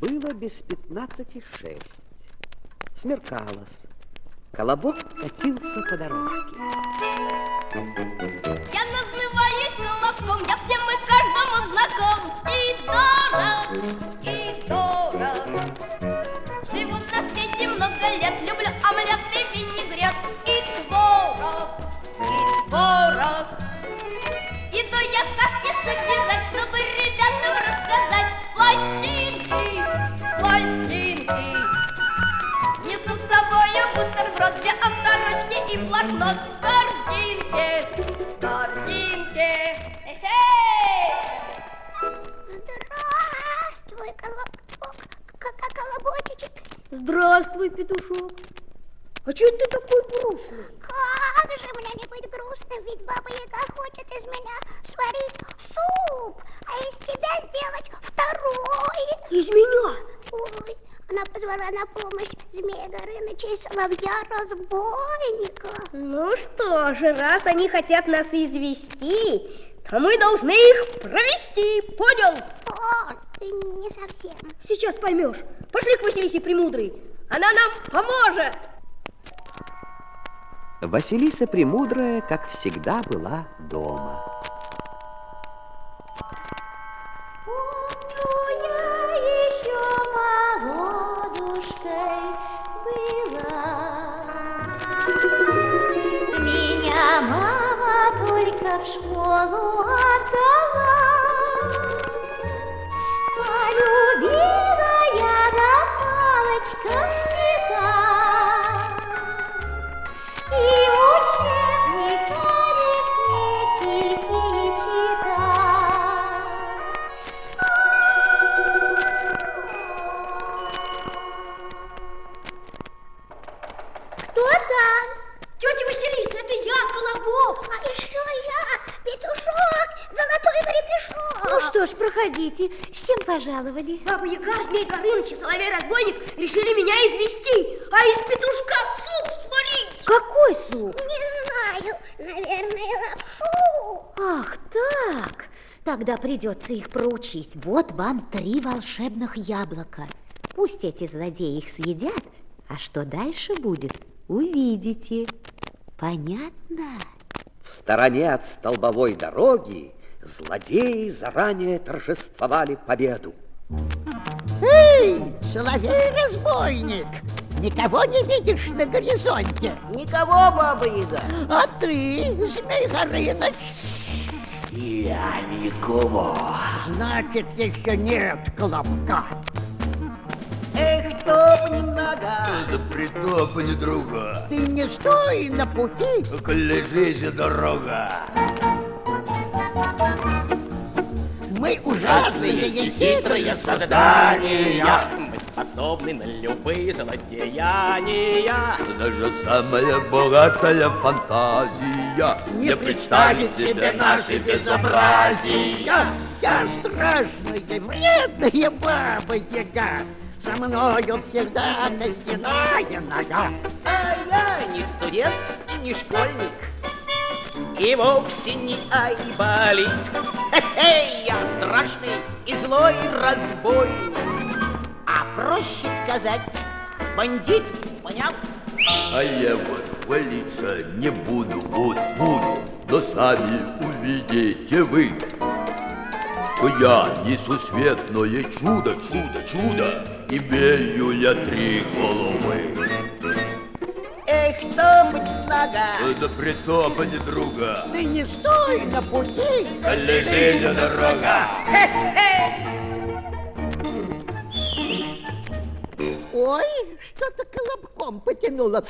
Было без пятнадцати шесть. Смеркалось. Колобок катился по дорожке. Я называюсь Колобком, я всем и каждому знаком. И дорог, и дорог. Живу на свете много лет, люблю омлет и Здравствуй, колобок. Здравствуй, петушок. А что ты такой грустный? Как же мне не быть грустным, ведь Баба Яга хочет из меня сварить суп, а из тебя сделать второй. Из меня? Ой, она позвала на помощь Змея Горыныча и Соловья-разбойника. Ну что же, раз они хотят нас извести, то мы должны их провести, понял? О, не совсем. Сейчас поймешь. Пошли к Василисе Премудрой. Она нам поможет. Василиса Премудрая, как всегда, была дома. Пожаловали? Баба Яга, Змей Горыныч и Соловей-разбойник решили меня извести, а из петушка суп сварить. Какой суп? Не знаю, наверное, лапшу. Ах, так. Тогда придется их проучить. Вот вам три волшебных яблока. Пусть эти злодеи их съедят, а что дальше будет, увидите. Понятно? В стороне от столбовой дороги злодеи заранее торжествовали победу. Эй, соловей-разбойник! Никого не видишь на горизонте? Никого, Баба Яга. А ты, Змей Горыныч, Я никого. значит, еще нет колобка. Эх, топни нога. Да притопни, друга, Ты не стой на пути, коли жизнь дорога. Мы ужасные и хитрые создания. Мы способны на любые злодеяния. Даже самая богатая фантазия Не представить себе наши безобразия. Я страшная, вредная баба Яга. Со мною всегда костяная нога. А я не студент и не школьник. И вовсе не айболит. Хе-хе, я страшный и злой разбойник. А проще сказать, бандит, понял? А я вот хвалиться не буду, вот буду, но сами увидите вы, что я несу светное чудо, чудо, чудо, имею я три головы. Топни нога. Да притопни, друга, Ты не стой на пути, коли жизнь дорога. Ой, что-то колобком потянуло.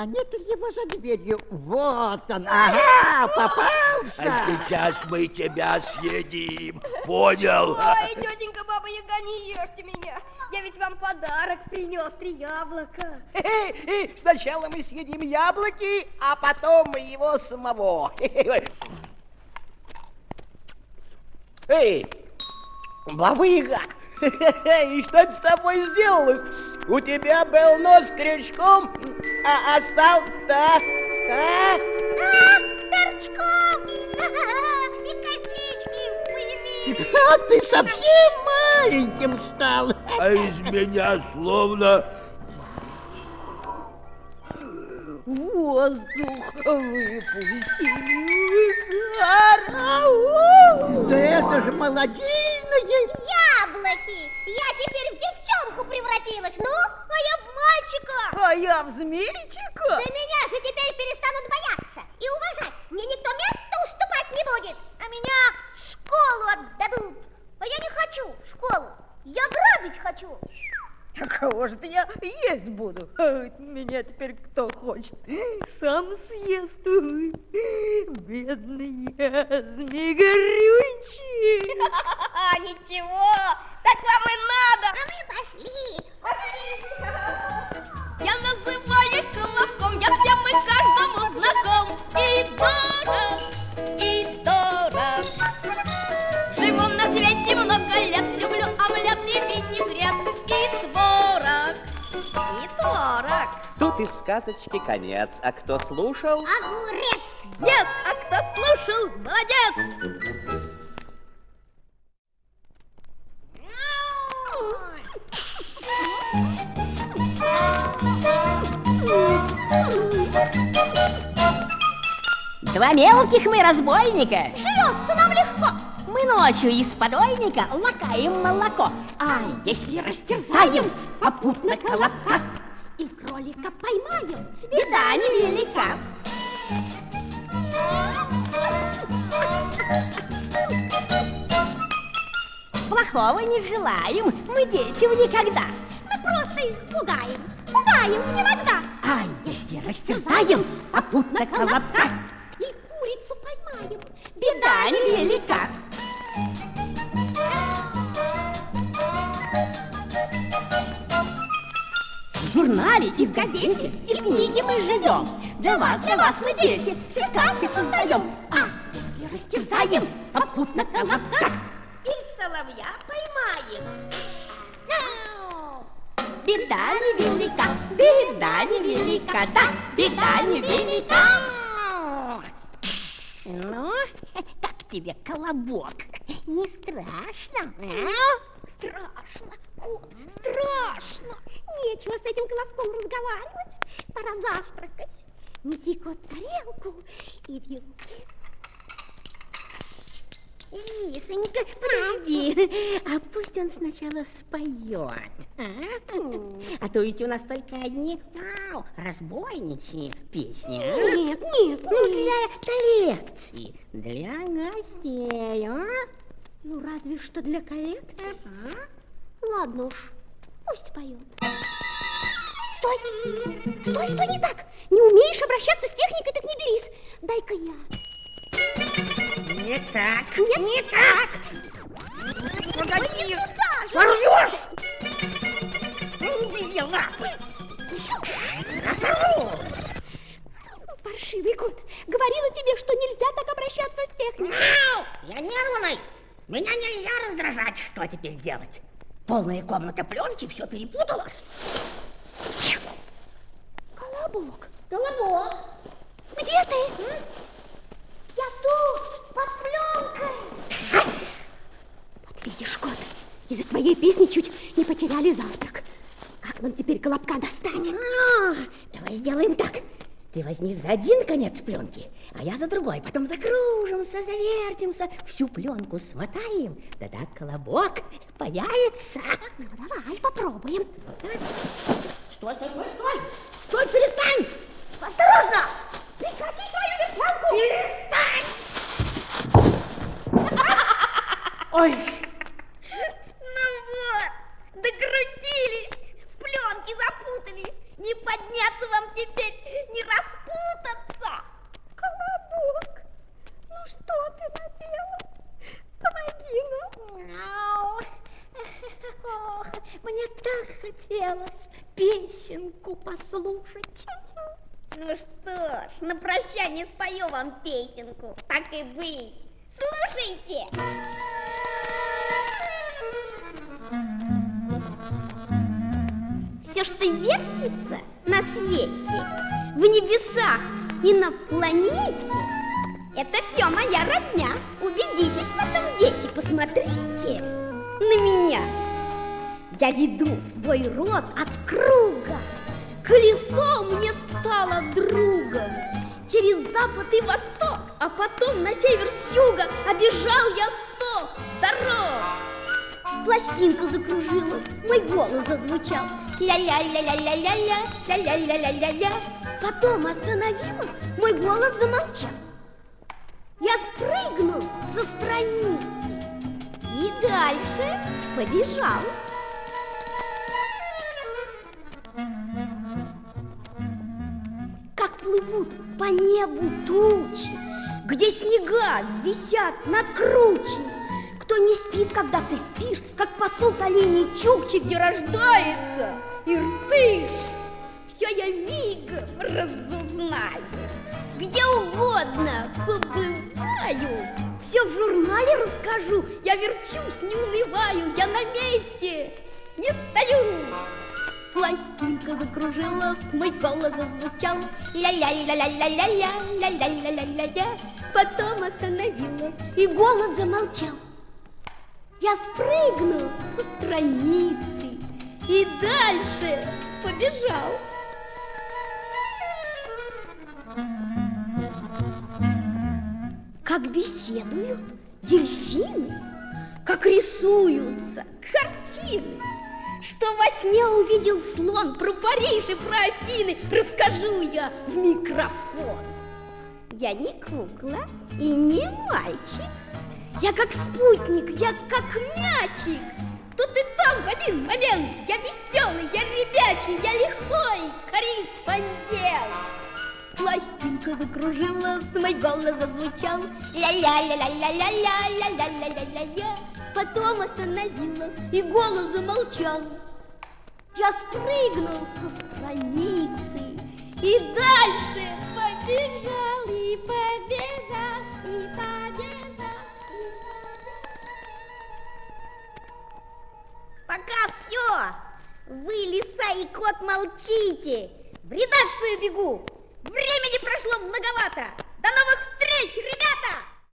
А нет ли его за дверью? Вот он, ага, попался. А сейчас мы тебя съедим, понял? Ой, тетенька Баба Яга, не ешьте меня. Я ведь вам подарок принес, три яблока. Сначала мы съедим яблоки, а потом его самого. Эй, Баба Яга, и что с тобой сделалось? У тебя был нос крючком, а, а стал так, а? А, торчком. И косички появились. А ты совсем маленьким стал. А из меня словно Воздух выпустили. Жара. Да это же молодильное. Яблоки! Я теперь в девчонку превратилась, ну? А я в мальчика! А я в змейчика. Да меня же теперь перестанут бояться и уважать. Мне никто место уступать не будет, а меня в школу отдадут. А я не хочу в школу, я грабить хочу. А кого я есть буду? Меня теперь кто хочет, сам съест. Бедный я, змей горючий. Ничего, так вам и надо. А мы пошли. И сказочки конец. А кто слушал? Огурец. Нет, а кто слушал, молодец. Два мелких мы разбойника. Живется нам легко. Мы ночью из подойника лакаем молоко. А если растерзаем, попутно колобка, Поймаем. беда невелика. Плохого не желаем, мы детям никогда. Мы просто их пугаем. Пугаем иногда. А если растерзаем, попутно колобка, И курицу поймаем. беда невелика. В журнале и в газете, и в книге мы живем. Для вас, для вас мы дети, все сказки создаем. А если растерзаем, попутно колобка, И соловья поймаем. Беда невелика, беда невелика, да, беда невелика. Ну, тебе колобок? Не страшно? а? Страшно, кот, страшно. Нечего с этим колобком разговаривать. Пора завтракать. Неси кот тарелку и вилки. Лисонька, подожди, а пусть он сначала споет. А, А то ведь у нас только одни ау, разбойничьи песни. а? Нет, нет, Ну, для коллекции, для гостей, а? Ну, разве что для коллекции. Ладно уж, пусть поет. Стой! Стой, стой, не так! Не умеешь обращаться с техникой, так не берись. Дай-ка я. Не так, Нет, не так. Погоди! Сорвешь! Две лапы. Разорву. Паршивый кот, говорила тебе, что нельзя так обращаться с техникой. Мяу! Я нервный. Меня нельзя раздражать. Что теперь делать? Полная комната пленки, все перепуталось. Колобок, колобок, где ты? Я тут, под пленкой. Вот видишь, кот, из-за твоей песни чуть не потеряли завтрак. Как нам теперь колобка достать? А, давай сделаем так. Ты возьми за один конец пленки, а я за другой. Потом закружимся, завертимся, всю пленку смотаем. Да так колобок появится. Ну, давай, попробуем. Стой, стой, стой, стой! Стой, перестань! Осторожно! Прекрати свою вертянку! Перестань! Ой, Ну вот, докрутились, в пленке запутались. Не подняться вам теперь, не распутаться. Колобок, ну что ты наделал? Помоги нам. Ау. Ох, мне так хотелось песенку послушать. Ну что ж, на прощание спою вам песенку, так и быть. Слушайте. Все, что вертится на свете, в небесах и на планете, Это все моя родня. Убедитесь в этом, дети, посмотрите на меня. Я веду свой род от круга. Колесо мне стало другом. Через запад и восток, а потом на север с юга обежал я сто дорог. Пластинка закружилась, мой голос зазвучал. Ля-ля-ля-ля-ля-ля-ля, ля-ля-ля-ля-ля-ля. Потом остановилась, мой голос замолчал. Я спрыгнул со страницы и дальше побежал. Как плывут по небу тучи, где снега висят над кручей. Кто не спит, когда ты спишь, как посол оленей Чукчи, где рождается Иртыш. Все я мигом разузнаю, где угодно побываю. Все в журнале расскажу, я верчусь, не унываю, я на месте не стою. Пластинка закружилась, мой голос зазвучал Ля-ля-ля-ля-ля-ля-ля, ля-ля-ля-ля-ля-ля Потом остановилась, и голос замолчал Я спрыгнул со страницы и дальше побежал Как беседуют дельфины, как рисуются картины что во сне увидел слон про Париж и про Афины, расскажу я в микрофон. Я не кукла и не мальчик, я как спутник, я как мячик. Тут и там в один момент я веселый, я ребячий, я лихой корреспондент. Пластинка закружилась, мой голос зазвучал. Ля-ля-ля-ля-ля-ля-ля-ля-ля-ля-ля Потом остановилась, и голос замолчал. Я спрыгнул со страницы И дальше побежал, и побежал, и побежал, Пока все! Вы, лиса и кот, молчите! В редакцию бегу! Времени прошло многовато. До новых встреч, ребята!